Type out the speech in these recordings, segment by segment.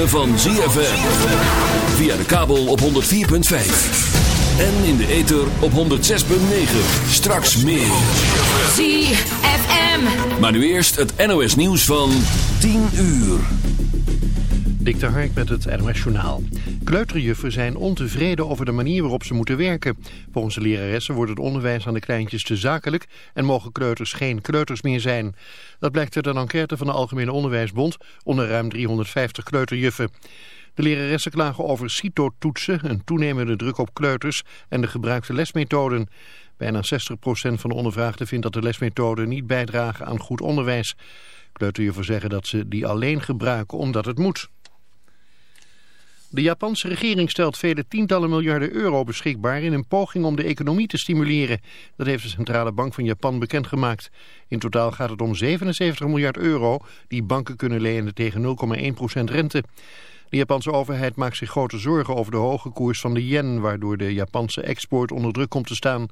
Ritme van ZFM. Via de kabel op 104.5. En in de ether op 106.9. Straks meer. ZFM. Maar nu eerst het NOS nieuws van 10 uur. Dik de Hark met het NOS Journaal. Kleuterjuffen zijn ontevreden over de manier waarop ze moeten werken. Volgens de leraressen wordt het onderwijs aan de kleintjes te zakelijk... en mogen kleuters geen kleuters meer zijn. Dat blijkt uit een enquête van de Algemene Onderwijsbond... onder ruim 350 kleuterjuffen. De leraressen klagen over CITO-toetsen, een toenemende druk op kleuters... en de gebruikte lesmethoden. Bijna 60% van de ondervraagden vindt dat de lesmethoden niet bijdragen aan goed onderwijs. Kleuterjuffen zeggen dat ze die alleen gebruiken omdat het moet. De Japanse regering stelt vele tientallen miljarden euro beschikbaar in een poging om de economie te stimuleren. Dat heeft de Centrale Bank van Japan bekendgemaakt. In totaal gaat het om 77 miljard euro die banken kunnen lenen tegen 0,1% rente. De Japanse overheid maakt zich grote zorgen over de hoge koers van de yen, waardoor de Japanse export onder druk komt te staan.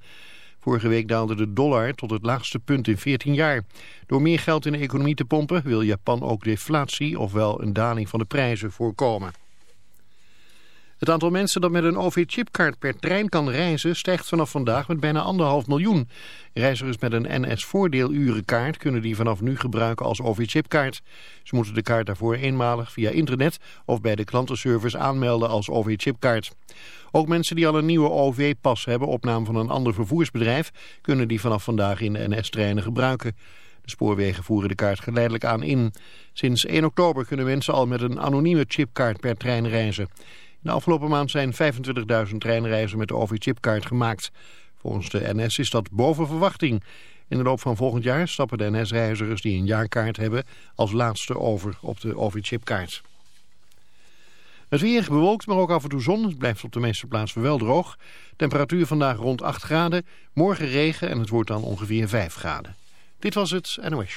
Vorige week daalde de dollar tot het laagste punt in 14 jaar. Door meer geld in de economie te pompen wil Japan ook deflatie, ofwel een daling van de prijzen, voorkomen. Het aantal mensen dat met een OV-chipkaart per trein kan reizen stijgt vanaf vandaag met bijna anderhalf miljoen. Reizigers met een NS-voordeelurenkaart kunnen die vanaf nu gebruiken als OV-chipkaart. Ze moeten de kaart daarvoor eenmalig via internet of bij de klantenservice aanmelden als OV-chipkaart. Ook mensen die al een nieuwe OV-pas hebben op naam van een ander vervoersbedrijf kunnen die vanaf vandaag in de NS-treinen gebruiken. De spoorwegen voeren de kaart geleidelijk aan in. Sinds 1 oktober kunnen mensen al met een anonieme chipkaart per trein reizen. De afgelopen maand zijn 25.000 treinreizen met de OV-chipkaart gemaakt. Volgens de NS is dat boven verwachting. In de loop van volgend jaar stappen de NS-reizigers die een jaarkaart hebben als laatste over op de OV-chipkaart. Het weer bewolkt, maar ook af en toe zon. Het blijft op de meeste plaatsen wel droog. Temperatuur vandaag rond 8 graden. Morgen regen en het wordt dan ongeveer 5 graden. Dit was het NOS.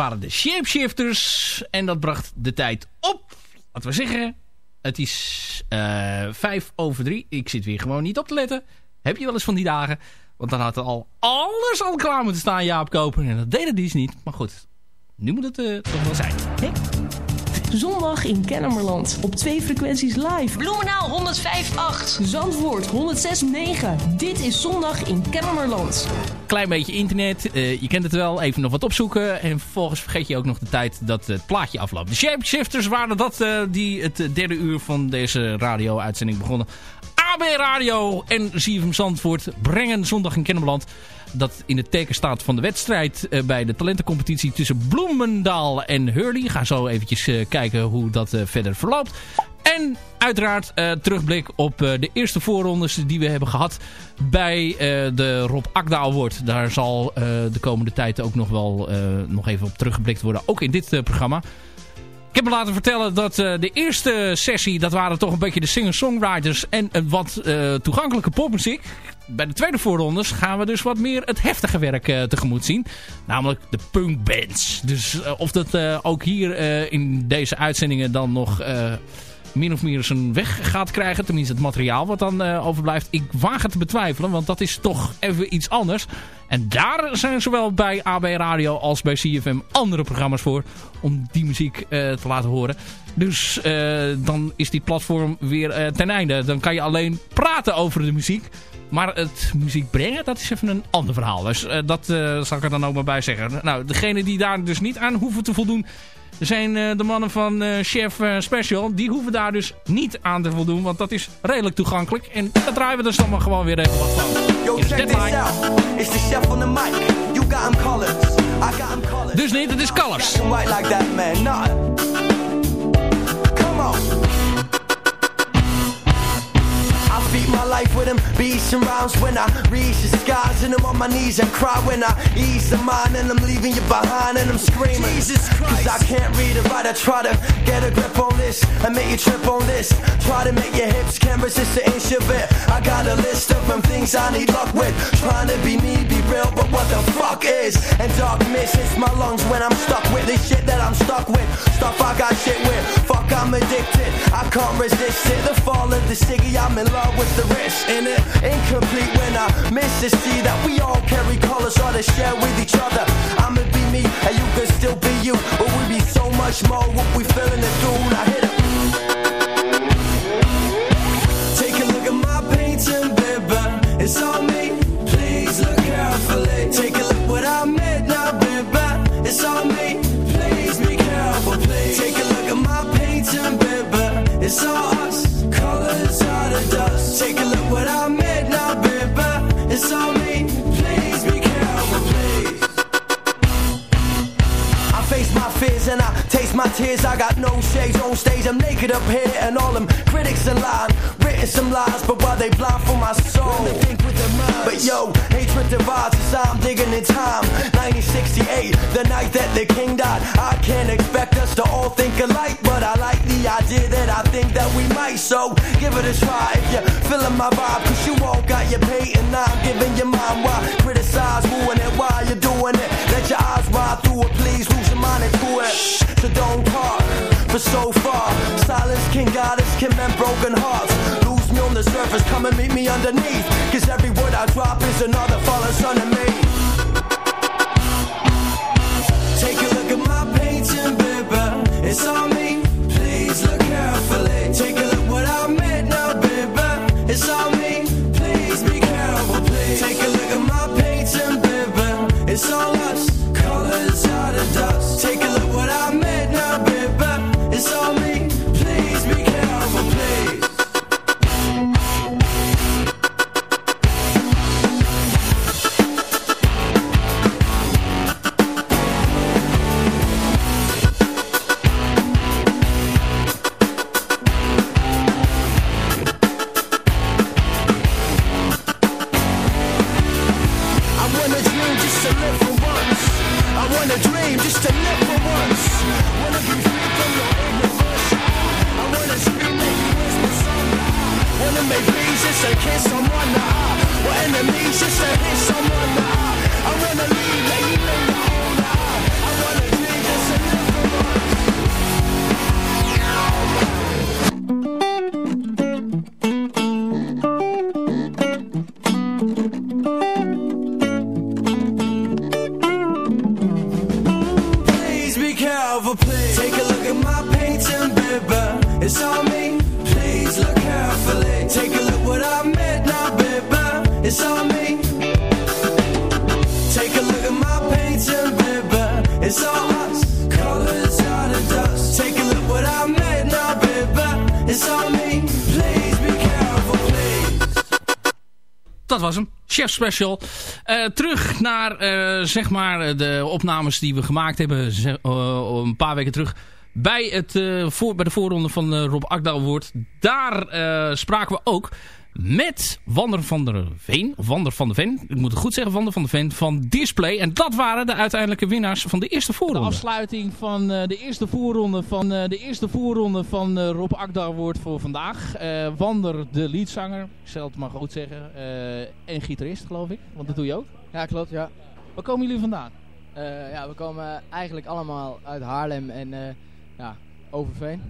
Waren de Shapeshifters. En dat bracht de tijd op. Laten we zeggen, het is uh, vijf over drie. Ik zit weer gewoon niet op te letten. Heb je wel eens van die dagen? Want dan had er al alles al klaar moeten staan, Jaap Koper. En dat deed het dus niet. Maar goed, nu moet het uh, toch wel zijn. Zondag in Kennemerland. Op twee frequenties live. Bloemenaal 105.8. Zandvoort 106.9. Dit is Zondag in Kennemerland. Klein beetje internet. Uh, je kent het wel. Even nog wat opzoeken. En vervolgens vergeet je ook nog de tijd dat het plaatje afloopt. De Shapeshifters waren dat uh, die het derde uur van deze radio-uitzending begonnen. AB Radio en ZFM Zandvoort brengen Zondag in Kennemerland dat in het teken staat van de wedstrijd uh, bij de talentencompetitie tussen Bloemendaal en Hurley. Ga zo eventjes uh, kijken hoe dat uh, verder verloopt. En uiteraard terugblik op de eerste voorrondes die we hebben gehad bij de Rob Akda Award. Daar zal de komende tijd ook nog wel nog even op teruggeblikt worden. Ook in dit programma. Ik heb me laten vertellen dat de eerste sessie, dat waren toch een beetje de singer-songwriters en uh, wat toegankelijke popmuziek. Bij de tweede voorrondes gaan we dus wat meer het heftige werk tegemoet zien. Namelijk de punkbands. Dus of dat ook hier in deze uitzendingen dan nog min of meer zijn weg gaat krijgen. Tenminste het materiaal wat dan uh, overblijft. Ik waag het te betwijfelen, want dat is toch even iets anders. En daar zijn zowel bij AB Radio als bij CFM andere programma's voor. Om die muziek uh, te laten horen. Dus uh, dan is die platform weer ten einde. Dan kan je alleen praten over de muziek. Maar het muziek brengen, dat is even een ander verhaal. Dus dat zal ik er dan ook maar bij zeggen. Nou, degene die daar dus niet aan hoeven te voldoen zijn uh, de mannen van uh, Chef uh, Special. Die hoeven daar dus niet aan te voldoen. Want dat is redelijk toegankelijk. En dat draaien we dus dan maar gewoon weer even wat van. Yo, check this out. It's the chef on the mic. You got him colors. I got him colors. Dus niet, het is colors. White like that, man. Nah. Come on. My life with them beats and rhymes when I reach the skies and I'm on my knees and cry when I ease the mind and I'm leaving you behind and I'm screaming. Jesus Christ. Cause I can't read it right. I try to get a grip on this and make you trip on this. Try to make your hips can't resist the inch of it. I got a list of them things I need luck with. Trying to be me, be real, but what the fuck is? And dark mist hits my lungs when I'm stuck with this shit that I'm stuck with. Stuff I got shit with. Fuck, I'm addicted. I can't resist it. The fall of the ciggy, I'm in love with the risk in it. Incomplete when I miss to see that we all carry colors or to share with each other. I'ma be me and you can still be you, but we be so much more what we feeling to do. Now hit it. Take a look at my painting, baby. It's on me. Please look carefully. Take a look what I made now, baby. It's on me. Please be careful, please. Take a look at my painting, baby. It's all us. Colors out of dust. Take a look what I made now, baby. It's on me. Please be careful, please. I face my fears and I taste my tears. I got no shades on stage. I'm naked up here and all them critics in line. Written some lies, but while they blind for my soul. They think with their. But yo, hatred divides as I'm digging in time. 1968, the night that the king died. I can't expect us to all think alike, but I like the idea that I think that we might. So give it a try if you're feeling my vibe. Cause you all got your pay and I'm giving your mind why. Criticize, ruin it while you're doing it. Let your eyes ride through it, please lose your mind into it. So don't talk for so far. Silence can guide us, can mend broken hearts. On the surface, come and meet me underneath. Cause every word I drop is another fallen son of me. Take a look at my painting, baby. It's on me. Please look carefully. Take a look what I made now, baby. It's on me. Please be careful, please. Take a look at my painting, baby. It's all us. Colors out of dust. Take a look what I made now, baby. It's on me. Special. Eh, terug naar eh, zeg maar de opnames die we gemaakt hebben eh, een paar weken terug. Bij, het, voor, bij de voorronde van Rob Akda Award. Daar spraken we ook met Wander van der Veen. Of Wander van der Ven. Ik moet het goed zeggen. Wander van der Ven van Display. En dat waren de uiteindelijke winnaars van de eerste De voorronde. afsluiting van eh, de eerste voorronde van, eh, de eerste voorronde van eh, Rob Akda Award voor vandaag. Eh, Wander, de leadzanger, ik zal het maar goed zeggen. eh, en gitarist, geloof ik. Want dat doe je ook. Ja, klopt, ja. Waar komen jullie vandaan? Eh, ja, we komen eigenlijk allemaal uit Haarlem en eh, ja, Overveen.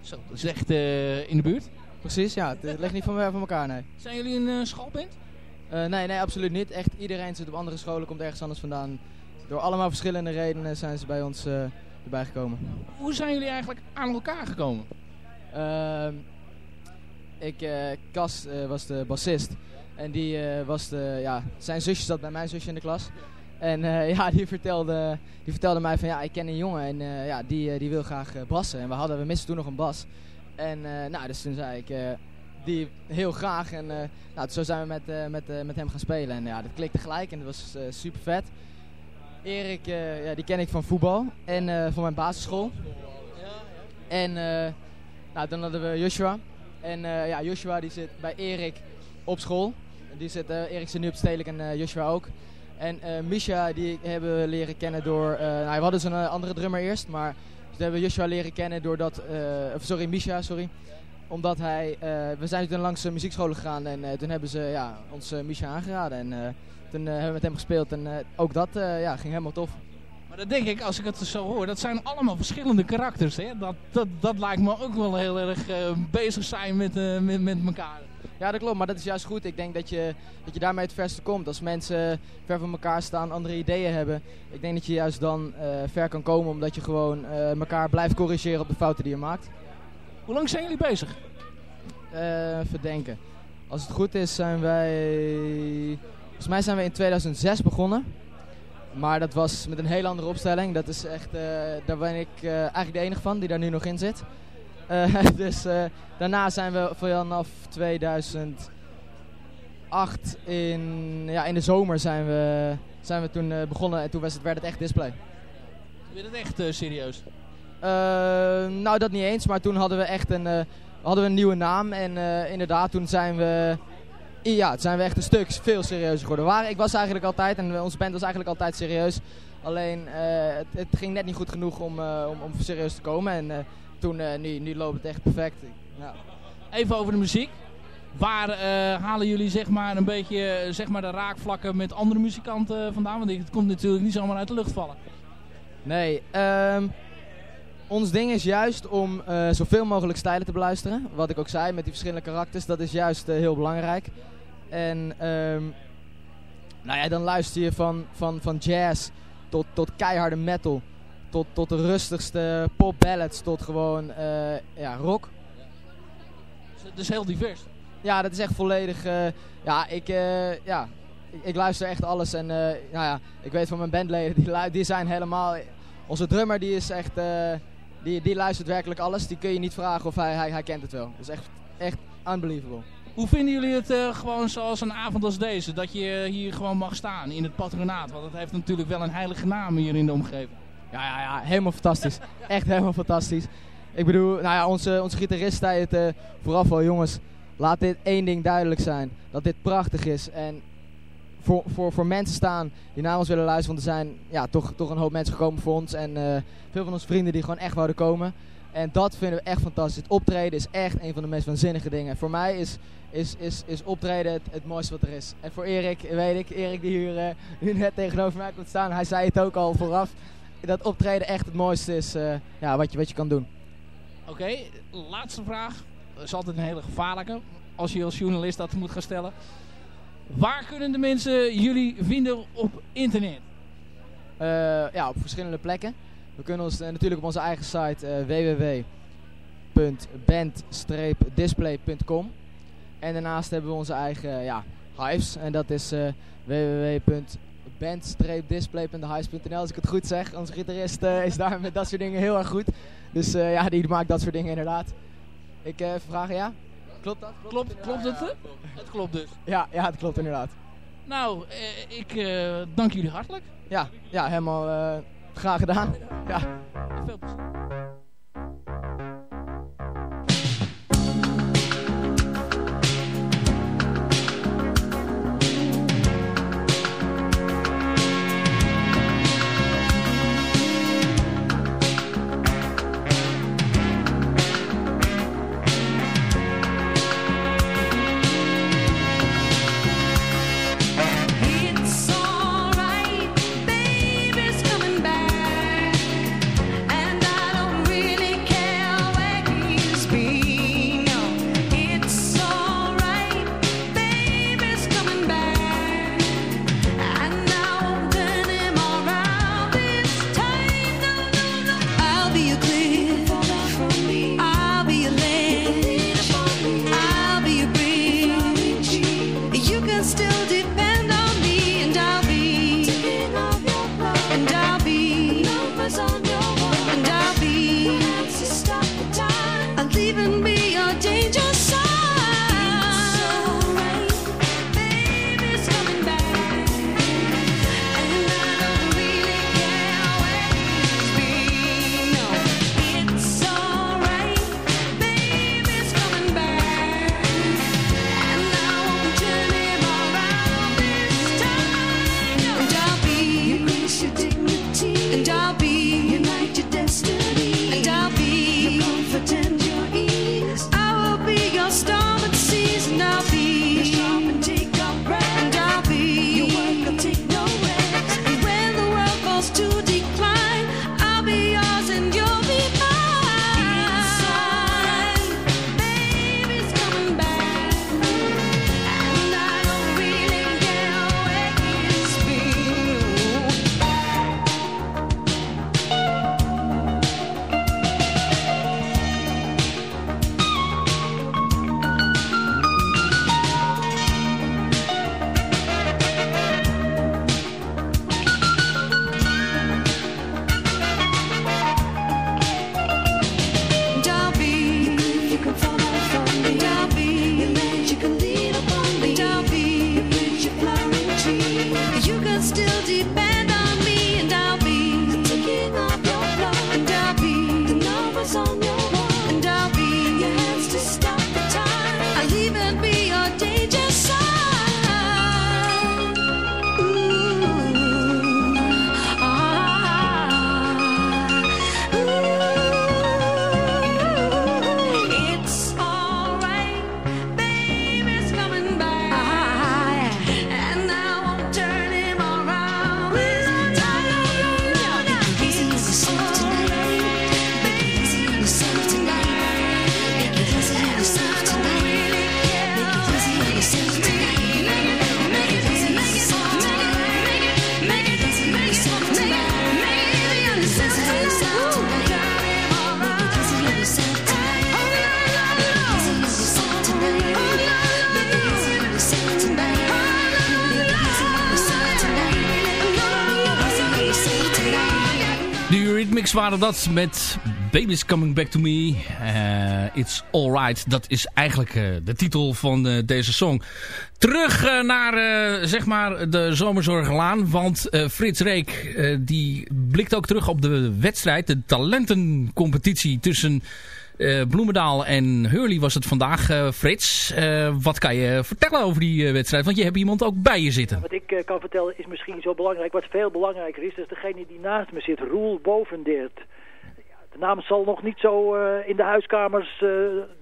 Zo, dat is echt eh, in de buurt. Precies, ja. Het ligt niet van van elkaar, nee. Zijn jullie een uh, schoolband? Nee, nee, absoluut niet. Echt iedereen zit op andere scholen, komt ergens anders vandaan. Door allemaal verschillende redenen zijn ze bij ons eh, erbij gekomen. Hoe zijn jullie eigenlijk aan elkaar gekomen? Ehm, ik, Cas eh, was de bassist. En die was de, ja, zijn zusje zat bij mijn zusje in de klas. En ja, die vertelde, die vertelde mij van ja, ik ken een jongen en ja, die, die wil graag bassen. En we, hadden, we misten toen nog een bas. En eh, nou, dus toen zei ik eh, die heel graag. En eh, nou, zo zijn we met, met, met hem gaan spelen. En ja, dat klikte gelijk en dat was super vet. Erik, ja, die ken ik van voetbal en van mijn basisschool. En nou, dan hadden we Joshua. En ja, Joshua die zit bij Erik op school. Die zit, Erik zit nu op stedelijk en Joshua ook. En eh Misha die hebben we leren kennen door... nou, we hadden zo'n andere drummer eerst, maar dus hebben we Joshua leren kennen doordat... of sorry, Misha, sorry. Omdat hij... eh, we zijn toen langs de muziekscholen gegaan en eh, toen hebben ze ja, ons Misha aangeraden. En toen hebben we met hem gespeeld en ook dat ja, ging helemaal tof. Maar dat denk ik, als ik het zo hoor, dat zijn allemaal verschillende karakters. Hè? Dat, dat, dat lijkt me ook wel heel erg bezig zijn met, met, met elkaar. Ja, dat klopt, maar dat is juist goed. Ik denk dat je, dat je daarmee het verste komt. Als mensen ver van elkaar staan, andere ideeën hebben. Ik denk dat je juist dan eh, ver kan komen omdat je gewoon eh, elkaar blijft corrigeren op de fouten die je maakt. Hoe lang zijn jullie bezig? Eh even denken. Als het goed is zijn wij... Volgens mij zijn we in 2006 begonnen. Maar dat was met een heel andere opstelling. Dat is echt, daar ben ik eigenlijk de enige van die daar nu nog in zit. Eh, dus eh, daarna zijn we vanaf 2008 in, ja, in de zomer zijn we, zijn we toen eh, begonnen en toen was het, werd het echt display. Werd het echt serieus? Nou, dat niet eens, maar toen hadden we echt een, hadden we een nieuwe naam. En inderdaad, toen zijn we, ja, toen zijn we echt een stuk veel serieuzer geworden. Waar, ik was eigenlijk altijd, en onze band was eigenlijk altijd serieus. Alleen, het, het ging net niet goed genoeg om, om, om serieus te komen. En toen, eh, nu, nu loopt het echt perfect. Ja. Even over de muziek. Waar eh, halen jullie zeg maar een beetje eh, zeg maar de raakvlakken met andere muzikanten vandaan? Want het komt natuurlijk niet zomaar uit de lucht vallen. Nee, ehm, ons ding is juist om zoveel mogelijk stijlen te beluisteren. Wat ik ook zei, met die verschillende karakters, dat is juist heel belangrijk. En ehm, nou ja, dan luister je van, van, van jazz tot, tot keiharde metal. Tot, tot de rustigste pop ballads, tot gewoon eh, ja, rock. Dus het is heel divers. Ja, dat is echt volledig. eh, ja, ik, eh, ja, ik, ik luister echt alles. En nou ja, ik weet van mijn bandleden, die, die zijn helemaal. Onze drummer die is echt. die, die luistert werkelijk alles. Die kun je niet vragen of hij, hij, hij kent het wel. Dat is echt, echt unbelievable. Hoe vinden jullie het gewoon zoals een avond als deze? Dat je hier gewoon mag staan in het patronaat. Want het heeft natuurlijk wel een heilige naam hier in de omgeving. Ja, ja, ja, helemaal fantastisch. Echt helemaal fantastisch. Ik bedoel, nou ja, onze, onze gitarist zei het eh, vooraf al, jongens. Laat dit één ding duidelijk zijn. Dat dit prachtig is. En voor, voor, voor mensen staan die naar ons willen luisteren. Want er zijn ja, toch, toch een hoop mensen gekomen voor ons. En eh, veel van onze vrienden die gewoon echt wouden komen. En dat vinden we echt fantastisch. Het optreden is echt een van de meest waanzinnige dingen. Voor mij is, is, is, is optreden het, het mooiste wat er is. En voor Erik, weet ik, Erik die hier, eh, net tegenover mij komt staan. Hij zei het ook al vooraf. Dat optreden echt het mooiste is eh, ja, wat, je, wat je kan doen. Oké, laatste vraag. Dat is altijd een hele gevaarlijke. Als je als journalist dat moet gaan stellen. Waar kunnen de mensen jullie vinden op internet? Eh, ja, op verschillende plekken. We kunnen ons eh, natuurlijk op onze eigen site eh, www.band-display.com. En daarnaast hebben we onze eigen ja, hives. En dat is uh, www.band-display.hives.nl als ik het goed zeg. Onze gitarist uh, is daar met dat soort dingen heel erg goed. Dus uh, ja, die maakt dat soort dingen inderdaad. Ik even vragen, ja? Klopt dat? Klopt, klopt, klopt het? Ja. Het klopt dus. Ja, ja, het klopt inderdaad. Nou, ik dank jullie hartelijk. Ja, ja helemaal graag gedaan. Ja. Veel plezier. Waren dat met Baby's Coming Back To Me. Uh, It's Alright. Dat is eigenlijk uh, de titel van uh, deze song. Terug naar zeg maar de Zomerzorglaan. Want Frits Reek die blikt ook terug op de wedstrijd. De talentencompetitie tussen... Uh, Bloemendaal en Hurley was het vandaag. Uh, Frits, uh, wat kan je vertellen over die wedstrijd? Want je hebt iemand ook bij je zitten. Wat ik kan vertellen is misschien zo belangrijk. Wat veel belangrijker is, is degene die naast me zit, Roel Bovendeert. De naam zal nog niet zo in de huiskamers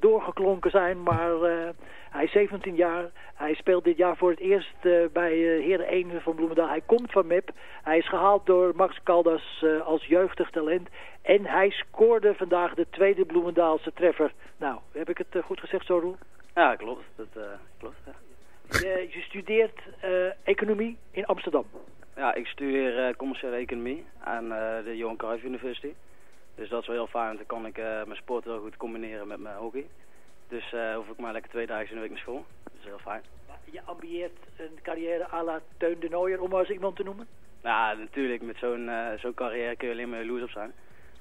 doorgeklonken zijn, maar hij is 17 jaar. Hij speelt dit jaar voor het eerst uh, bij uh, Heren 1 van Bloemendaal. Hij komt van MEP. Hij is gehaald door Max Caldas uh, als jeugdig talent. En hij scoorde vandaag de tweede Bloemendaalse treffer. Nou, heb ik het goed gezegd zo, Roel? Ja, klopt. Dat klopt, ja. je, je, studeert economie in Amsterdam. Ja, ik studeer commerciële economie aan de Johan Cruijff University. Dus dat is wel heel fijn, dan kan ik eh, mijn sport heel goed combineren met mijn hockey. Dus eh hoef ik maar lekker twee dagen in de week naar school. Dat is heel fijn. Je ambieert een carrière à la Teun de Nooier, om maar eens iemand te noemen. Ja, natuurlijk, met zo'n eh, zo'n carrière kun je alleen maar jaloers op zijn.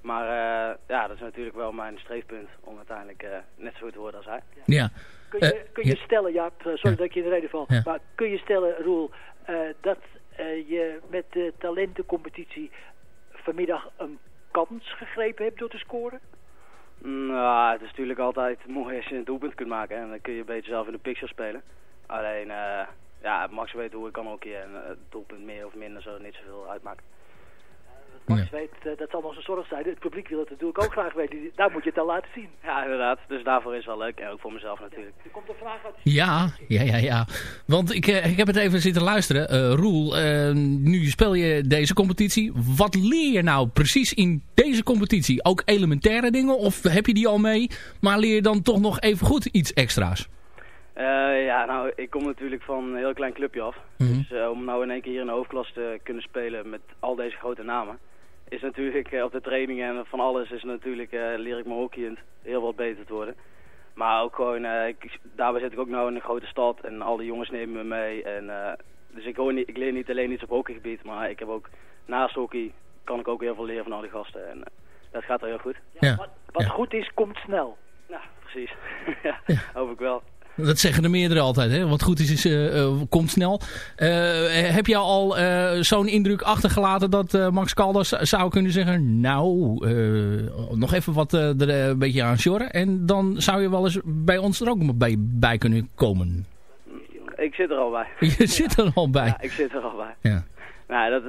Maar eh, ja, dat is natuurlijk wel mijn streefpunt om uiteindelijk eh, net zo goed te worden als hij. Ja. Kun je, kun je ja. stellen, Jaap, sorry dat ik je in de reden val, Ja. maar kun je stellen, Roel, eh, dat je met de talentencompetitie vanmiddag een kans gegrepen hebt door te scoren? Nou, het is natuurlijk altijd mooi als je een doelpunt kunt maken. En dan kun je beetje zelf in de picture spelen. Alleen, eh ja, Max weet hoe ik kan ook en eh, het doelpunt meer of minder zou niet zoveel uitmaken. Max weet, eh, dat zal nog zijn zorg zijn. Het publiek wil het natuurlijk ook graag weten. Daar moet je het dan laten zien. Ja, inderdaad. Dus daarvoor is het wel leuk. En ook voor mezelf natuurlijk. Er komt een vraag uit. Ja, ja, ja, ja. Want ik, eh, ik heb het even zitten luisteren. Eh, Roel, eh, nu speel je deze competitie. Wat leer je nou precies in deze competitie? Ook elementaire dingen? Of heb je die al mee? Maar leer je dan toch nog even goed iets extra's? Eh, ja, nou, ik kom natuurlijk van een heel klein clubje af. Mhm. Dus om nou in één keer hier in de hoofdklasse te kunnen spelen met al deze grote namen... is natuurlijk eh, op de trainingen en van alles is natuurlijk, eh, leer ik mijn hockeyend heel wat beter te worden. Maar ook gewoon, eh, ik, daarbij zit ik ook nou in een grote stad en al die jongens nemen me mee. En, eh, dus ik, hoor niet, ik leer niet alleen iets op hockeygebied, maar ik heb ook naast hockey kan ik ook heel veel leren van al die gasten. En eh, dat gaat wel heel goed. Ja. Wat, wat goed is, komt snel. Ja, precies. ja, hoop ik wel. Dat zeggen de meerdere altijd. Hè? Wat goed is, is eh, eh, komt snel. Eh, heb je al zo'n indruk achtergelaten dat Max Caldas zou kunnen zeggen... Nou, nog even wat er een beetje aan sjorren. En dan zou je wel eens bij ons er ook bij, bij kunnen komen. Ik zit er al bij. Je zit er al bij. Ja, ik zit er al bij. Ja. Nou, dat,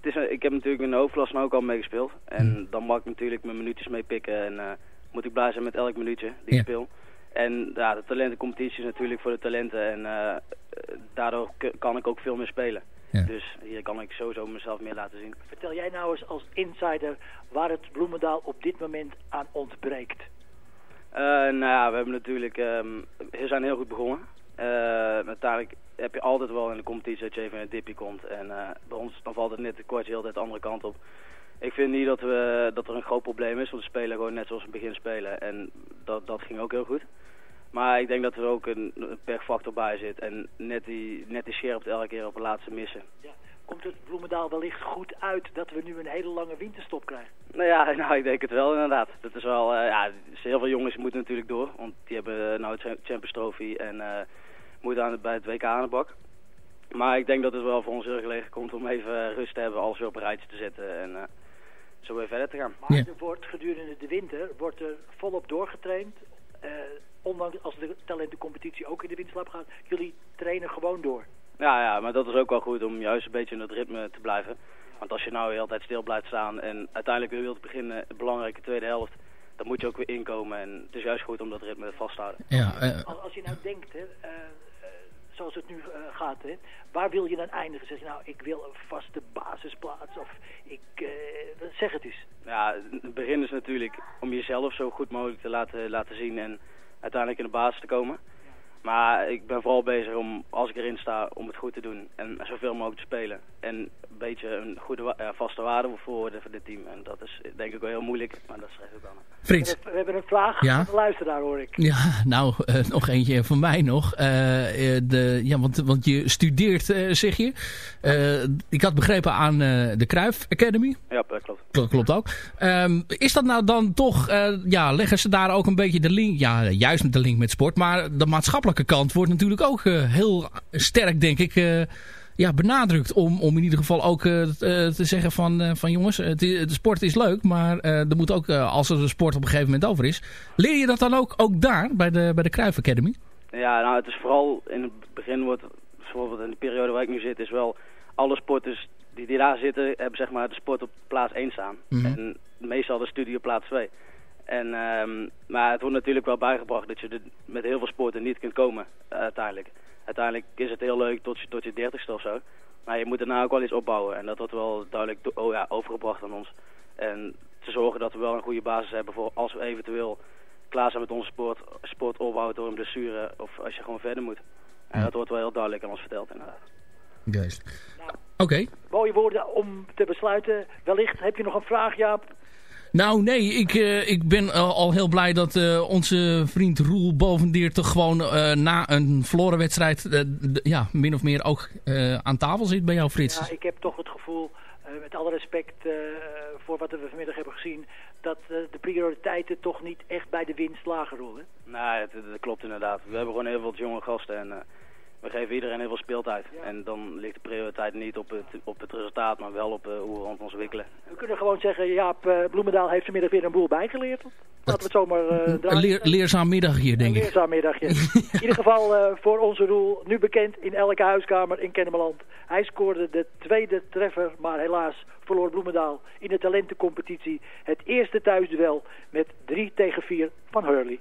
het is, ik heb natuurlijk in de hoofdklasse ook al meegespeeld. En dan mag ik natuurlijk mijn minuutjes meepikken. En eh, moet ik blij zijn met elk minuutje die Ja. ik speel. En ja, de talentencompetitie is natuurlijk voor de talenten. En eh, daardoor kan ik ook veel meer spelen. Ja. Dus hier kan ik sowieso mezelf meer laten zien. Vertel jij nou eens als insider waar het Bloemendaal op dit moment aan ontbreekt. Eh, nou ja, we hebben natuurlijk, ehm, we zijn heel goed begonnen. Eh, uiteindelijk heb je altijd wel in de competitie dat je even in een dipje komt. En eh, bij ons dan valt het net de kwartje heel de andere kant op. Ik vind niet dat, we, dat er een groot probleem is, want we spelen gewoon net zoals we in het begin spelen. En dat, dat ging ook heel goed. Maar ik denk dat er ook een, een pechfactor bij zit. En net die, net die scherpte elke keer op de laatste missen. Komt het Bloemendaal wellicht goed uit dat we nu een hele lange winterstop krijgen? Nou ja, nou, ik denk het wel inderdaad. Dat is wel, eh, ja, heel veel jongens moeten natuurlijk door. Want die hebben nou het Champions Trophy en eh, moeten aan, bij het WK aan de bak. Maar ik denk dat het wel voor ons heel gelegen komt om even rust te hebben, alles weer op een rijtje te zetten en eh, zo weer verder te gaan. Maar er wordt gedurende de winter wordt er volop doorgetraind. Eh, ondanks als de talentencompetitie ook in de winterslap gaat. Jullie trainen gewoon door. Ja, ja, maar dat is ook wel goed om juist een beetje in het ritme te blijven. Want als je nou de hele tijd stil blijft staan en uiteindelijk weer wilt beginnen, een belangrijke tweede helft, dan moet je ook weer inkomen. En het is juist goed om dat ritme vast te houden. Ja, eh, Als, als je nou denkt, hè, eh, zoals het nu eh, gaat, hè, waar wil je dan eindigen? Zeg je nou, ik wil een vaste basisplaats of ik, eh, zeg het eens. Ja, het begin is natuurlijk om jezelf zo goed mogelijk te laten, laten zien en uiteindelijk in de basis te komen. Maar ik ben vooral bezig om, als ik erin sta, om het goed te doen en zoveel mogelijk te spelen. En een beetje een goede wa- ja, vaste waarde voor, de, voor dit team. En dat is denk ik wel heel moeilijk, maar dat schrijf ik dan. Frits. We hebben, een vraag Ja? van de luisteraar, hoor ik. Ja, nou, eh, nog eentje van mij nog. Eh, eh, de, ja, want, want je studeert, eh, zeg je. Eh, ik had begrepen aan eh, de Kruif Academy. Ja, dat klopt. Klopt, klopt ook. Ehm, is dat nou dan toch, eh, ja, leggen ze daar ook een beetje de link, ja, juist met de link met sport, maar de maatschappelijke kant wordt natuurlijk ook eh, heel sterk, denk ik, eh, ja, benadrukt om, om in ieder geval ook eh, te zeggen van, van jongens, de sport is leuk, maar er moet ook, als er de sport op een gegeven moment over is, leer je dat dan ook, ook daar, bij de, bij de Cruijff Academy? Ja, nou het is vooral in het begin wordt, bijvoorbeeld in de periode waar ik nu zit, is wel alle sporters die, die daar zitten, hebben zeg maar de sport op plaats 1 staan. Mhm. En meestal de studie op plaats 2. En, ehm, maar het wordt natuurlijk wel bijgebracht dat je er met heel veel sporten niet kunt komen eh, uiteindelijk. Uiteindelijk is het heel leuk tot je, tot je dertigste of zo. Maar je moet daarna ook wel iets opbouwen. En dat wordt wel duidelijk oh ja, overgebracht aan ons. En te zorgen dat we wel een goede basis hebben voor als we eventueel klaar zijn met onze sport, sport opbouwen door een blessure of als je gewoon verder moet. En dat wordt wel heel duidelijk aan ons verteld inderdaad. Juist. Oké. Mooie woorden om te besluiten. Wellicht heb je nog een vraag, Jaap? Nou nee, ik, eh, ik ben eh, al heel blij dat eh, onze vriend Roel Bovendier toch gewoon na een verloren wedstrijd ja, min of meer ook aan tafel zit bij jou Frits. Ja, ik heb toch het gevoel, met alle respect voor wat we vanmiddag hebben gezien, dat de prioriteiten toch niet echt bij de winst lagen rollen. Nee, nou, dat, dat, klopt inderdaad. We hebben gewoon heel veel jonge gasten en we geven iedereen heel veel speeltijd. En dan ligt de prioriteit niet op het, op het resultaat, maar wel op eh, hoe we ons ontwikkelen. We kunnen gewoon zeggen, Jaap eh, Bloemendaal heeft vanmiddag weer een boel bijgeleerd. Laten we het zomaar eh, Een leerzaam middagje, denk ik. Een leerzaam middagje. in ieder geval voor onze doel, nu bekend in elke huiskamer in Kennemerland. Hij scoorde de tweede treffer, maar helaas verloor Bloemendaal in de talentencompetitie het eerste thuisduel met 3 tegen 4 van Hurley.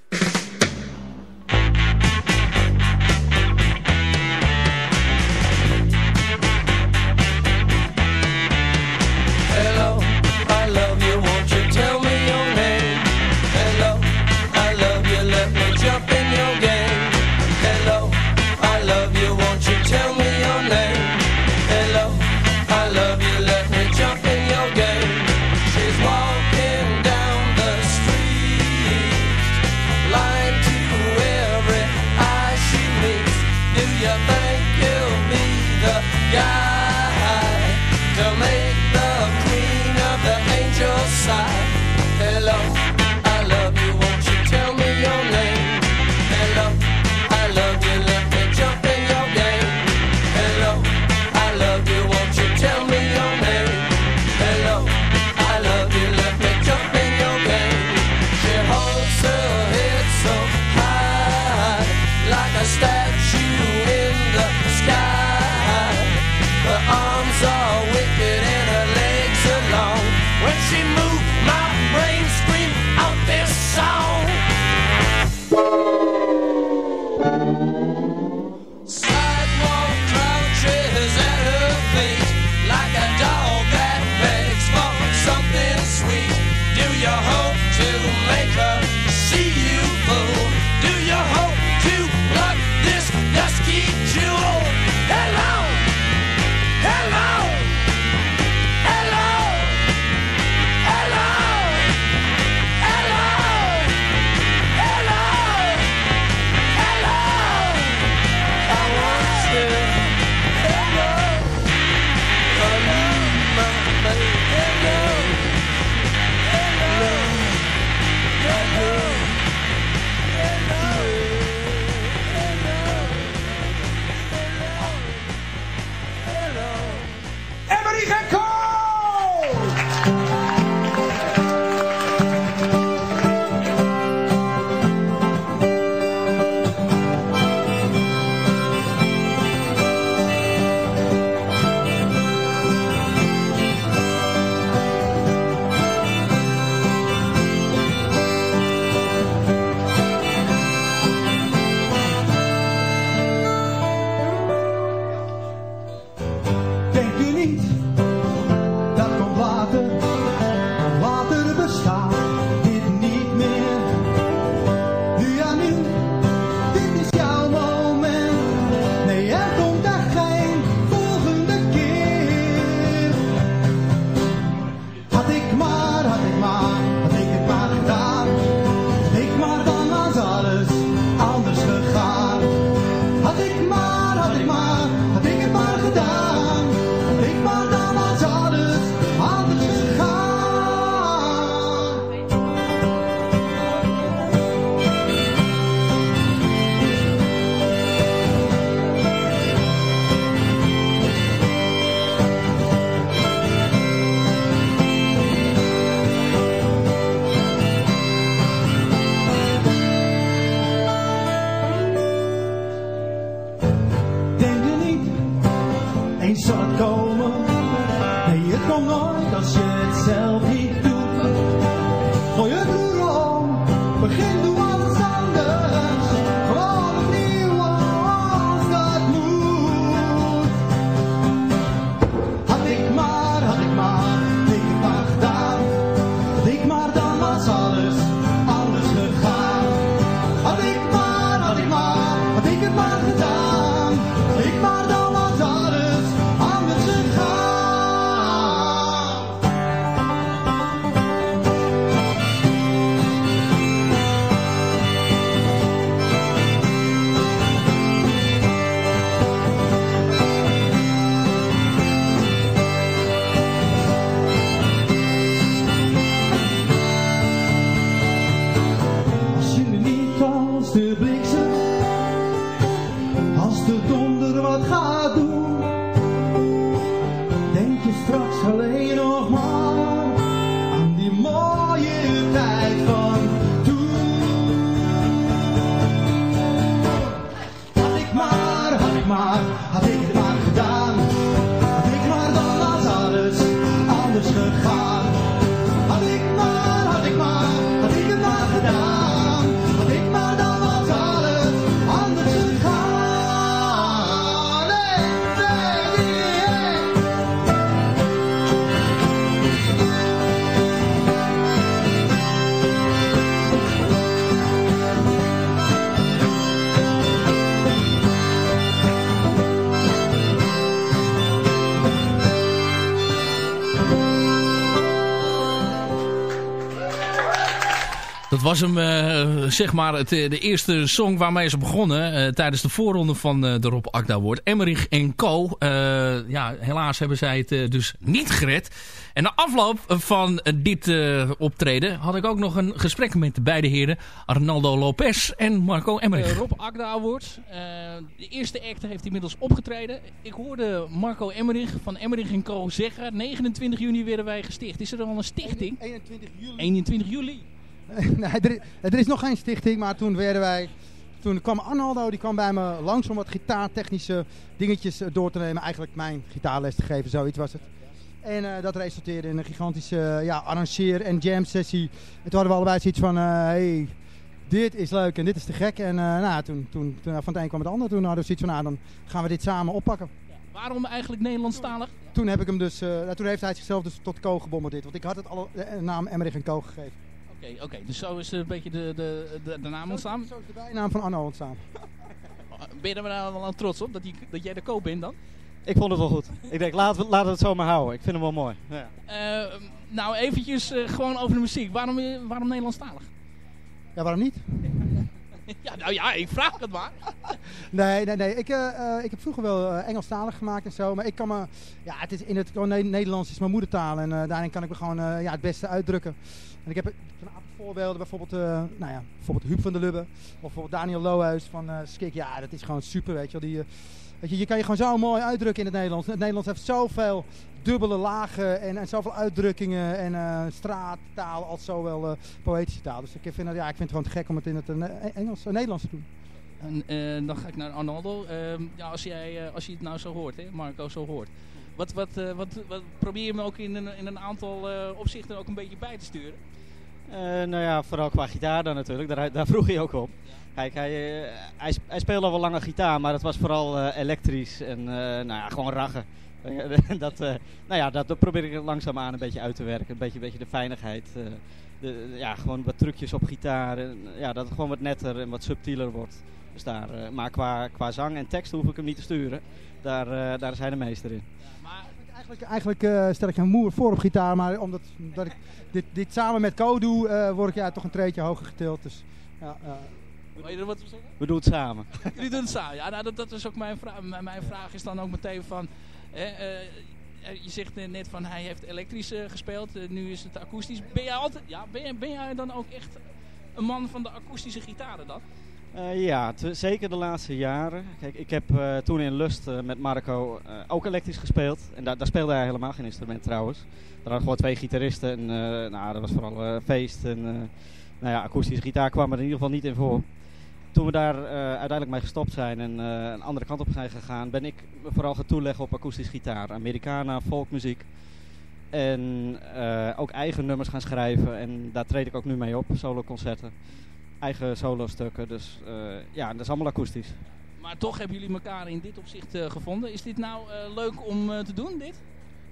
Wat gaat doen, denk je straks alleen nog maar aan die mooie tijd van toen. Had ik maar, had ik maar, was hem, eh, zeg maar, het, eh, de eerste song waarmee ze begonnen eh, tijdens de voorronde van de Rob Akda Award. Emmerich en Co. Eh, ja, helaas hebben zij het dus niet gered. En na afloop van dit eh, optreden had ik ook nog een gesprek met de beide heren. Arnaldo Lopez en Marco Emmerich. Rob Agda Awards. Eh, de eerste act heeft inmiddels opgetreden. Ik hoorde Marco Emmerich van Emmerich Co zeggen... 29 juni werden wij gesticht. Is er al een stichting? 21 juli. 21 juli. nee, er, is- er is nog geen stichting, maar toen werden wij... Toen kwam Arnaldo, die kwam bij me langs om wat gitaartechnische dingetjes eh, door te nemen. Eigenlijk mijn gitaarles te geven, zoiets was het. En eh, dat resulteerde in een gigantische eh, ja, arrangeer- en jam sessie. En toen hadden we allebei zoiets van, eh, hey, dit is leuk en dit is te gek. En nou, toen, toen, toen, van het een kwam het ander. Toen hadden we zoiets van, nou, dan gaan we dit samen oppakken. Waarom eigenlijk Nederlandstalig? Toen heb ik hem dus, nou, toen heeft hij zichzelf dus tot Co gebombardeerd. Want ik had het alle, de naam Emmerich en Co gegeven. Oké, oké. Dus zo is een beetje de, de, de, de naam ontstaan. Zo is de bijnaam van Arno ontstaan. Ben je er nou wel aan trots op dat, die, dat jij de koop bent dan? Ik vond het wel goed. Ik denk, laten we, laten we het zo maar houden. Ik vind hem wel mooi. Ja. Eh, nou, eventjes eh, gewoon over de muziek. Waarom, eh, waarom Nederlandstalig? Ja, waarom niet? Ja, nou ja, ik vraag het maar. Nee, nee, nee. Ik, eh, eh, ik heb vroeger wel eh, Engelstalig gemaakt en zo. Maar ik kan me... Ja, het is in het Nederlands is mijn moedertaal. En eh, daarin kan ik me gewoon eh, ja, het beste uitdrukken. En ik heb een aantal voorbeelden. Bijvoorbeeld, eh, nou ja, bijvoorbeeld Huub van der Lubbe. Of bijvoorbeeld Daniel Lohuis van eh Skik. Ja, dat is gewoon super, weet je wel. Die, eh, je, je kan je gewoon zo mooi uitdrukken in het Nederlands. Het Nederlands heeft zoveel dubbele lagen en, en zoveel uitdrukkingen. En straattaal als zowel poëtische taal. Dus ik vind, het, ja, ik vind het gewoon gek om het in het Engels, Nederlands te doen. En dan ga ik naar Arnaldo. Ehm, ja, als, jij, als je het nou zo hoort, hè, Marco zo hoort. Wat, wat, wat, wat probeer je me ook in een, in een aantal opzichten ook een beetje bij te sturen? Eh, nou ja, vooral qua gitaar dan natuurlijk. Daar, daar vroeg je ook op. Kijk, hij, eh, hij, sp- hij speelde al wel langer gitaar, maar het was vooral eh, elektrisch en nou ja, gewoon raggen. dat, nou ja, dat, probeer ik langzaamaan een beetje uit te werken. Een beetje, een beetje de fijnigheid. eh, de, ja, gewoon wat trucjes op gitaar. En, ja, dat het gewoon wat netter en wat subtieler wordt. Dus daar, maar qua, qua zang en tekst hoef ik hem niet te sturen. Daar, daar is hij de meester in. Eigenlijk, eigenlijk eh, stel ik een moer voor op gitaar, maar omdat dat ik dit, dit samen met Co doe, eh, word ik ja, toch een treetje hoger getild. Dus, ja, ja. Wil je wat op zeggen? We doen het samen. Jullie doen het samen. Ja, nou, dat, dat is ook mijn vraag. Mijn vraag is dan ook meteen van... hè, je zegt net van hij heeft elektrisch gespeeld. nu is het akoestisch. Ben jij, altijd, ja, ben, jij, ben jij dan ook echt een man van de akoestische gitaren dan? Eh, ja, zeker de laatste jaren. Kijk, ik heb eh, toen in Lust eh, met Marco ook elektrisch gespeeld. En daar, speelde hij helemaal geen instrument trouwens. Daar hadden gewoon twee gitaristen. En nou, dat was vooral feest. En nou ja, akoestische gitaar kwam er in ieder geval niet in voor. Toen we daar uiteindelijk mee gestopt zijn en een andere kant op zijn gegaan, ben ik vooral gaan toeleggen op akoestisch gitaar. Americana, folkmuziek. En ook eigen nummers gaan schrijven. En daar treed ik ook nu mee op, soloconcerten. Eigen solo-stukken. Dus eh, ja, dat is allemaal akoestisch. Maar toch hebben jullie elkaar in dit opzicht eh, gevonden. Is dit nou eh, leuk om eh, te doen, dit?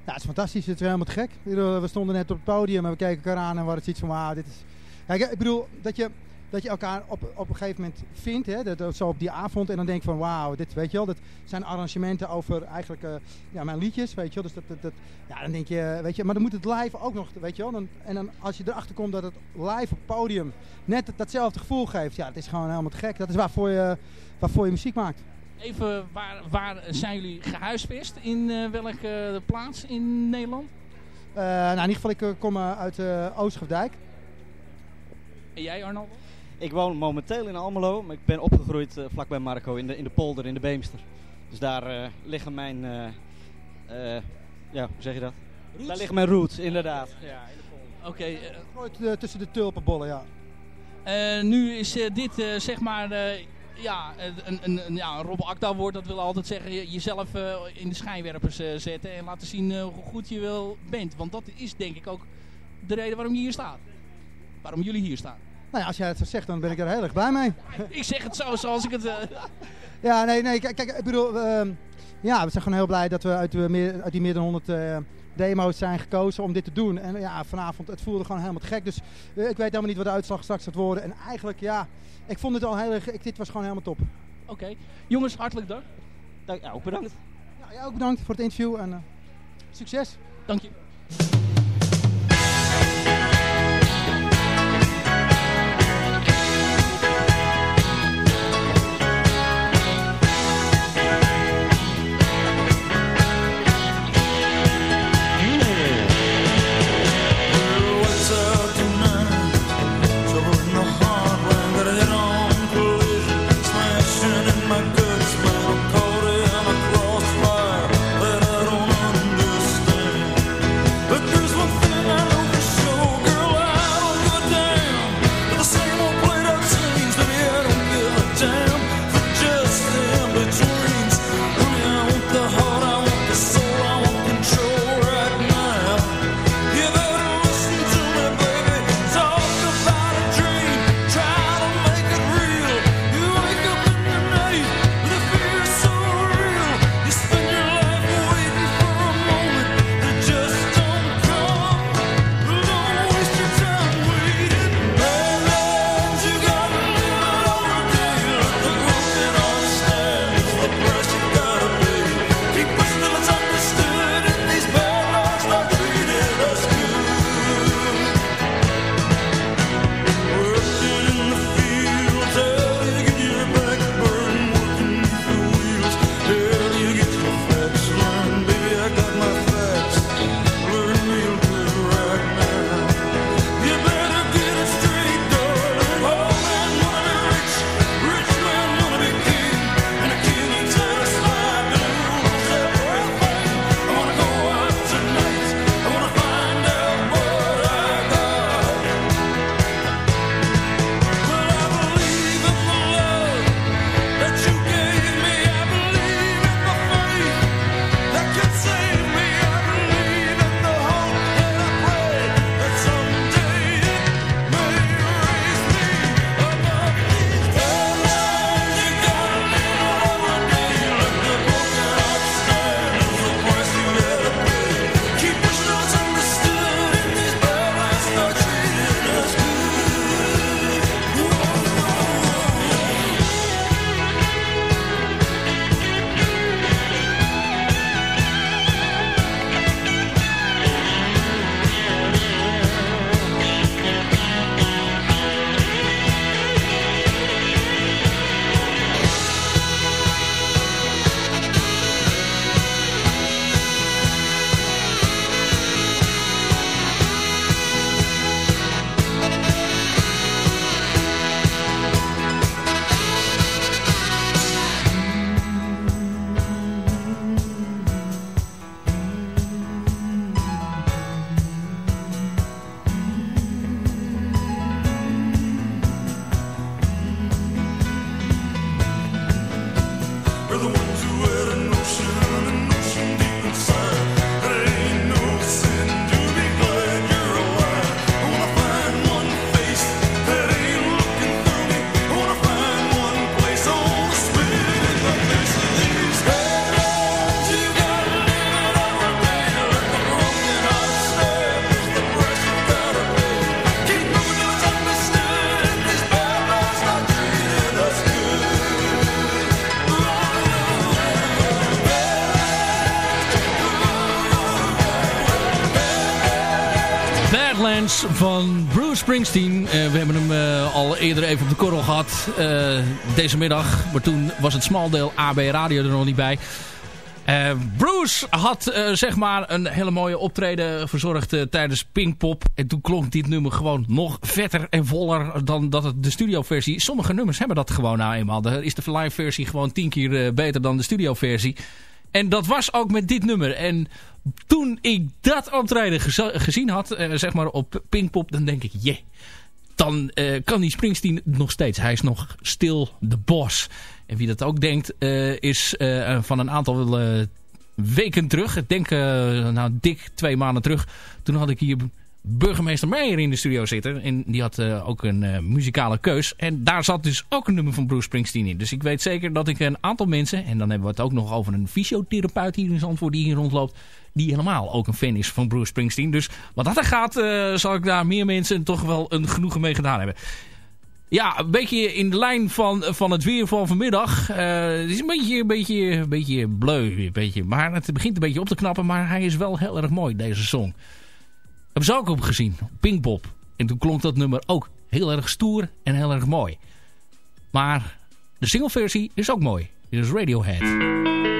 Ja, het is fantastisch. Het is helemaal te gek. We stonden net op het podium en we keken elkaar aan en we hadden zoiets van, wauw, dit is... Kijk, ik bedoel, dat je, dat je elkaar op, op een gegeven moment vindt, hè, dat, dat zo op die avond, en dan denk je van, wauw, dit, weet je wel, dat zijn arrangementen over eigenlijk eh, ja, mijn liedjes, weet je wel. Dus dat, dat, dat, ja, dan denk je, weet je, maar dan moet het live ook nog, weet je wel. Dan, en dan als je erachter komt dat het live op het podium net dat- datzelfde gevoel geeft, ja, het is gewoon helemaal te gek. Dat is waarvoor je, waarvoor je muziek maakt. Even, waar, waar zijn jullie gehuisvest? In eh, welke plaats in Nederland? Eh, nou, in ieder geval, ik kom uit uh. En jij Arnold? Ik woon momenteel in Almelo, maar ik ben opgegroeid eh, vlakbij Marco in de, in de polder in de Beemster. Dus daar eh, liggen mijn, eh, eh, ja, hoe zeg je dat? Daar liggen mijn roots, inderdaad. Ja, Oké. eh, Nooit eh, tussen de tulpenbollen, ja. nu is dit eh, zeg maar eh, ja, een, een, een, ja, een Rob Akda woord. Dat wil altijd zeggen je- jezelf eh, in de schijnwerpers eh, zetten. En laten zien hoe goed je wel bent. Want dat is denk ik ook de reden waarom je hier staat. Waarom jullie hier staan. Nou ja, als jij het zo zegt, dan ben ik er heel erg blij mee. Ik zeg het zo zoals ik het... eh, Ja, nee, nee, kijk, kijk ik bedoel, ehm, ja, we zijn gewoon heel blij dat we uit, meer, uit die meer dan 100 eh, demo's zijn gekozen om dit te doen. En ja, vanavond, het voelde gewoon helemaal te gek. Dus eh, ik weet helemaal niet wat de uitslag straks gaat worden. En eigenlijk, ja, ik vond het al heel erg, ik, dit was gewoon helemaal top. Oké. Jongens, hartelijk dank. Dank, ja, ook bedankt. Ja, jij ook bedankt voor het interview en eh, succes. Dank je. Van Bruce Springsteen. Eh, we hebben hem eh, al eerder even op de korrel gehad. eh, deze middag. Maar toen was het smaldeel AB Radio er nog niet bij. Bruce had zeg maar een hele mooie optreden verzorgd tijdens Pinkpop. En toen klonk dit nummer gewoon nog vetter en voller dan dat het de studioversie. Sommige nummers hebben dat gewoon nou eenmaal. Daar is de live versie gewoon tien keer beter dan de studioversie. En dat was ook met dit nummer. En toen ik dat optreden gezien had, zeg maar op Pinkpop, dan denk ik, yeah. Dan kan die Springsteen nog steeds. Hij is nog stil de boss. En wie dat ook denkt, uh, is van een aantal weken terug. Ik denk, nou dik twee maanden terug. Toen had ik hier burgemeester Meijer in de studio zitten. En die had ook een muzikale keus. En daar zat dus ook een nummer van Bruce Springsteen in. Dus ik weet zeker dat ik een aantal mensen... En dan hebben we het ook nog over een fysiotherapeut hier in Zandvoort die hier rondloopt. Die helemaal ook een fan is van Bruce Springsteen. Dus wat dat er gaat, zal ik daar meer mensen toch wel een genoegen mee gedaan hebben. Ja, een beetje in de lijn van, van het weer van vanmiddag. Uh, het is een beetje, een beetje, een beetje bleu. Een beetje, maar het begint een beetje op te knappen. Maar hij is wel heel erg mooi, deze song. Heb ze ook op gezien. Pinkpop. En toen klonk dat nummer ook heel erg stoer en heel erg mooi. Maar de singleversie is ook mooi. Dit is Radiohead.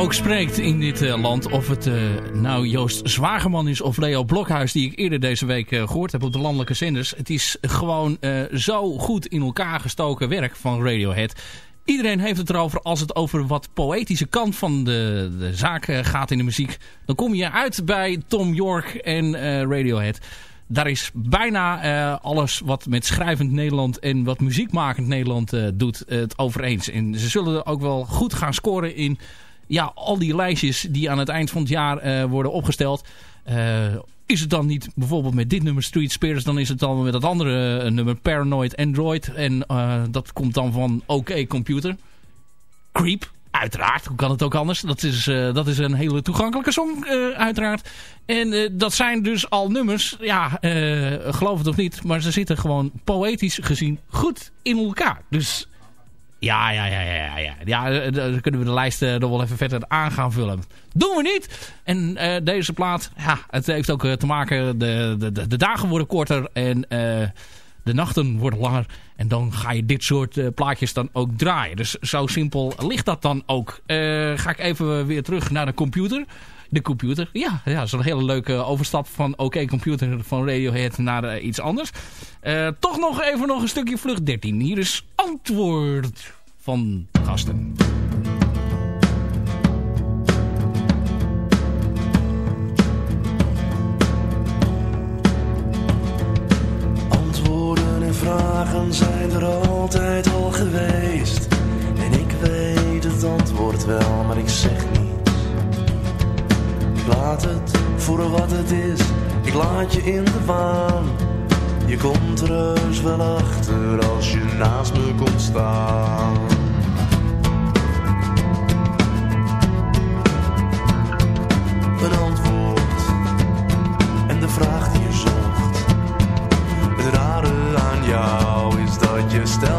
Ook spreekt in dit eh, land. Of het eh, nou Joost Zwageman is of Leo Blokhuis die ik eerder deze week eh, gehoord heb op de landelijke zenders. Het is gewoon zo goed in elkaar gestoken werk van Radiohead. Iedereen heeft het erover als het over wat poëtische kant van de, de zaak gaat in de muziek. Dan kom je uit bij Tom York en Radiohead. Daar is bijna alles wat met schrijvend Nederland en wat muziekmakend Nederland doet het over eens. En ze zullen ook wel goed gaan scoren in ja, al die lijstjes die aan het eind van het jaar eh, worden opgesteld. Eh, is het dan niet bijvoorbeeld met dit nummer Street Spirits, dan is het dan met dat andere eh, nummer Paranoid Android. En dat komt dan van OK Computer. Creep, uiteraard. Hoe kan het ook anders? Dat is, dat is een hele toegankelijke song, uiteraard. En dat zijn dus al nummers, ja, geloof het of niet, maar ze zitten gewoon poëtisch gezien goed in elkaar. Dus ja, ja, ja, ja, ja. ja. ja eh, dan kunnen we de lijst eh, nog wel even verder aan gaan vullen. Doen we niet. En eh, deze plaat, ja, het heeft ook eh, te maken, de, de, de, dagen worden korter en eh, de nachten worden langer. En dan ga je dit soort eh, plaatjes dan ook draaien. Dus zo simpel ligt dat dan ook. Eh, ga ik even weer terug naar de computer. De computer, ja, ja zo'n hele leuke overstap van oké computer van Radiohead naar eh, iets anders. Eh, toch nog even nog een stukje vlucht 13. Hier is antwoord van gasten. Antwoorden en vragen zijn er altijd al geweest. En ik weet het antwoord wel, maar ik zeg niets. Laat het voor wat het is, ik laat je in de waan. Je komt er heus wel achter als je naast me komt staan. Een antwoord en de vraag die je zocht. Het rare aan jou is dat je stelt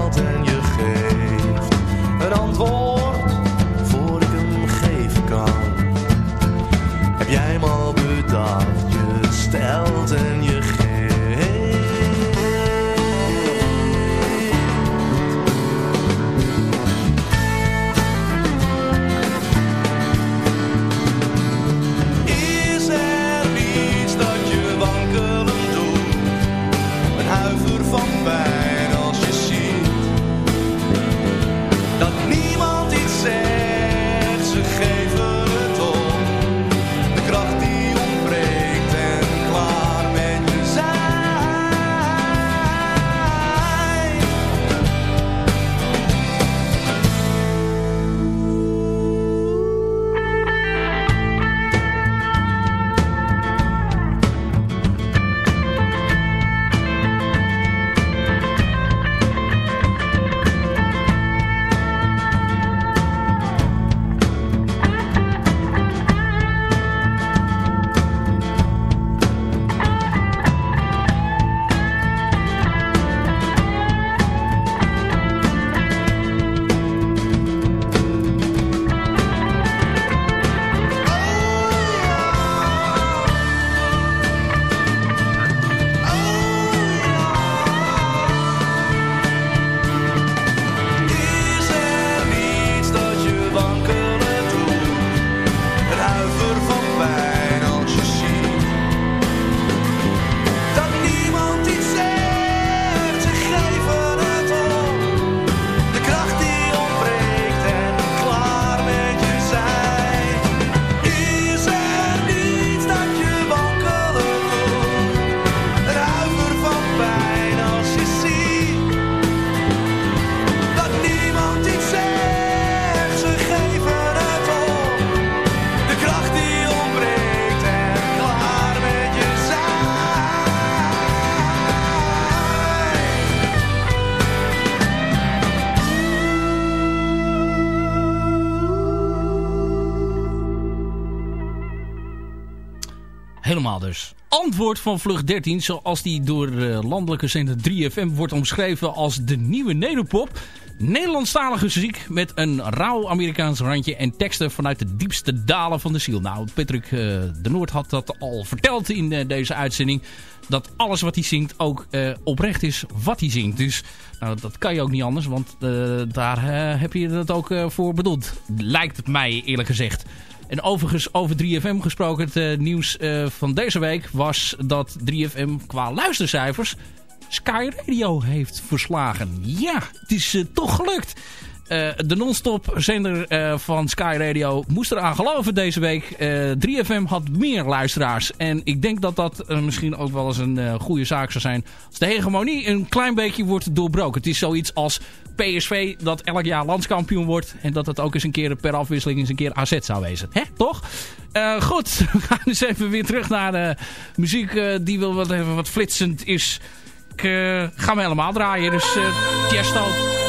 Van Vlucht 13, zoals die door eh, landelijke zender 3FM wordt omschreven als de nieuwe nederpop. Nederlandstalige muziek met een rauw Amerikaans randje en teksten vanuit de diepste dalen van de ziel. Nou, Patrick eh, de Noord had dat al verteld in eh, deze uitzending. Dat alles wat hij zingt ook oprecht is wat hij zingt. Dus nou, dat kan je ook niet anders, want daar heb je het ook voor bedoeld. Lijkt het mij eerlijk gezegd. En overigens over 3FM gesproken, het eh, nieuws eh, van deze week was dat 3FM qua luistercijfers Sky Radio heeft verslagen. Ja, het is eh, toch gelukt. De non-stop zender van Sky Radio moest eraan geloven deze week. Eh, 3FM had meer luisteraars. En ik denk dat dat misschien ook wel eens een goede zaak zou zijn. Als de hegemonie een klein beetje wordt doorbroken. Het is zoiets als PSV dat elk jaar landskampioen wordt. En dat het ook eens een keer per afwisseling eens een keer AZ zou wezen. Hè, toch? Eh, goed, we gaan dus even weer terug naar de muziek eh, die wel wat, even wat flitsend is. Ik eh, ga hem helemaal draaien. Dus Tiesto.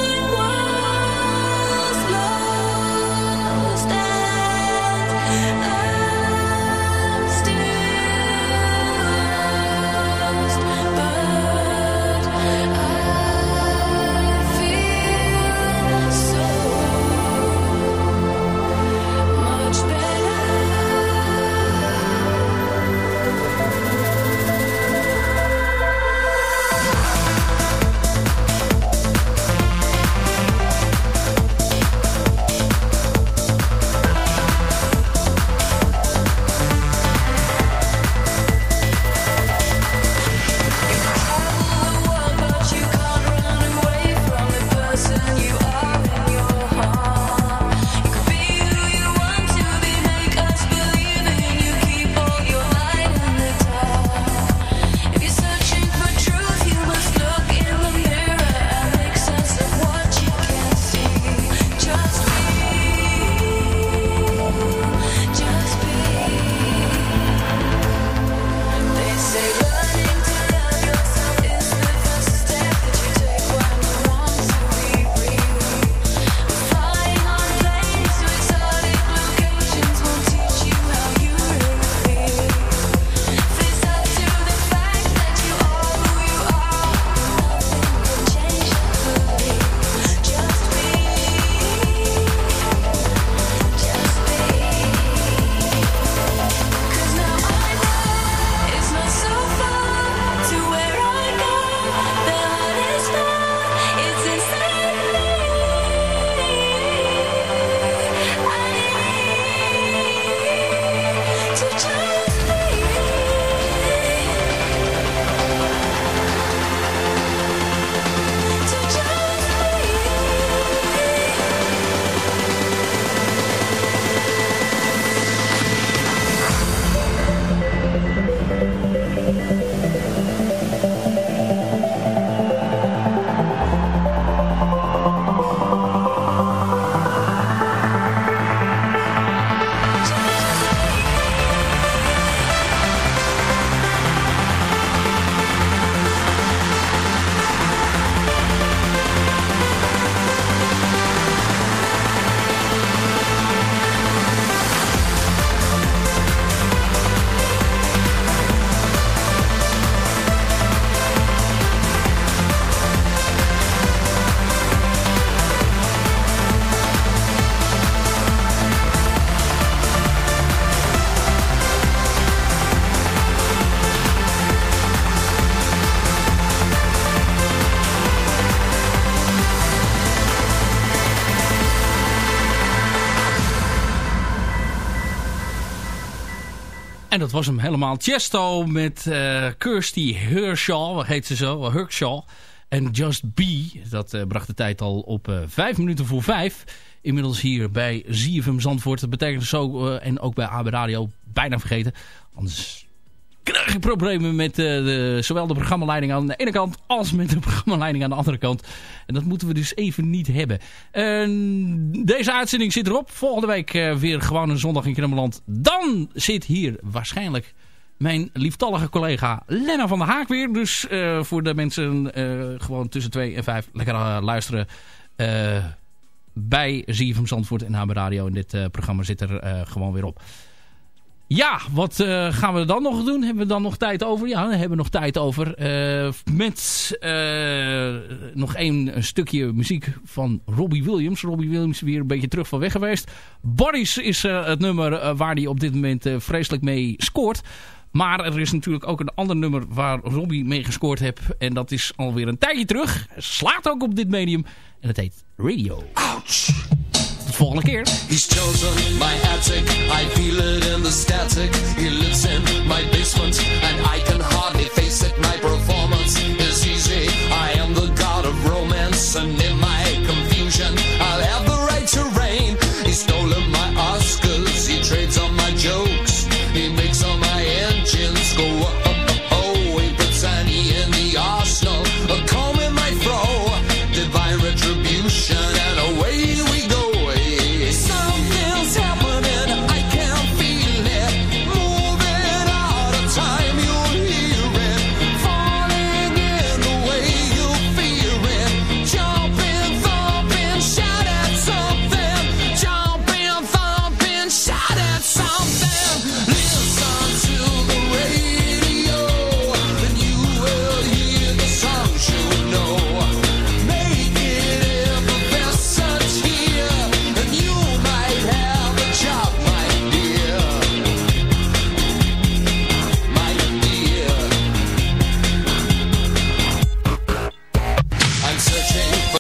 Dat was hem helemaal. Chesto met uh, Kirsty Hershaw, wat heet ze zo? Hershaw. En Just Be, dat uh, bracht de tijd al op uh, vijf minuten voor vijf. Inmiddels hier bij ZFM Zandvoort. Dat betekent zo, en ook bij AB Radio, bijna vergeten. Anders krijg problemen met de, zowel de programmaleiding aan de ene kant als met de programmaleiding aan de andere kant. En dat moeten we dus even niet hebben. deze uitzending zit erop. Volgende week weer gewoon een zondag in Kremmeland. Dan zit hier waarschijnlijk mijn lieftallige collega Lena van der Haak weer. Dus uh, voor de mensen uh, gewoon tussen 2 en 5 lekker uh, luisteren bij ZFM Zandvoort en HB Radio. En dit programma zit er gewoon weer op. Ja, wat eh, gaan we dan nog doen? Hebben we dan nog tijd over? Ja, we hebben nog tijd over. Eh, met eh, nog één stukje muziek van Robbie Williams. Robbie Williams weer een beetje terug van weg geweest. Boris is het nummer waar hij op dit moment vreselijk mee scoort. Maar er is natuurlijk ook een ander nummer waar Robbie mee gescoord heeft. En dat is alweer een tijdje terug. Slaat ook op dit medium. En het heet Radio. Ouch! De volgende keer. He's chosen my attic, I feel it in the static. He lives in my basement, and I can hardly face it. My performance.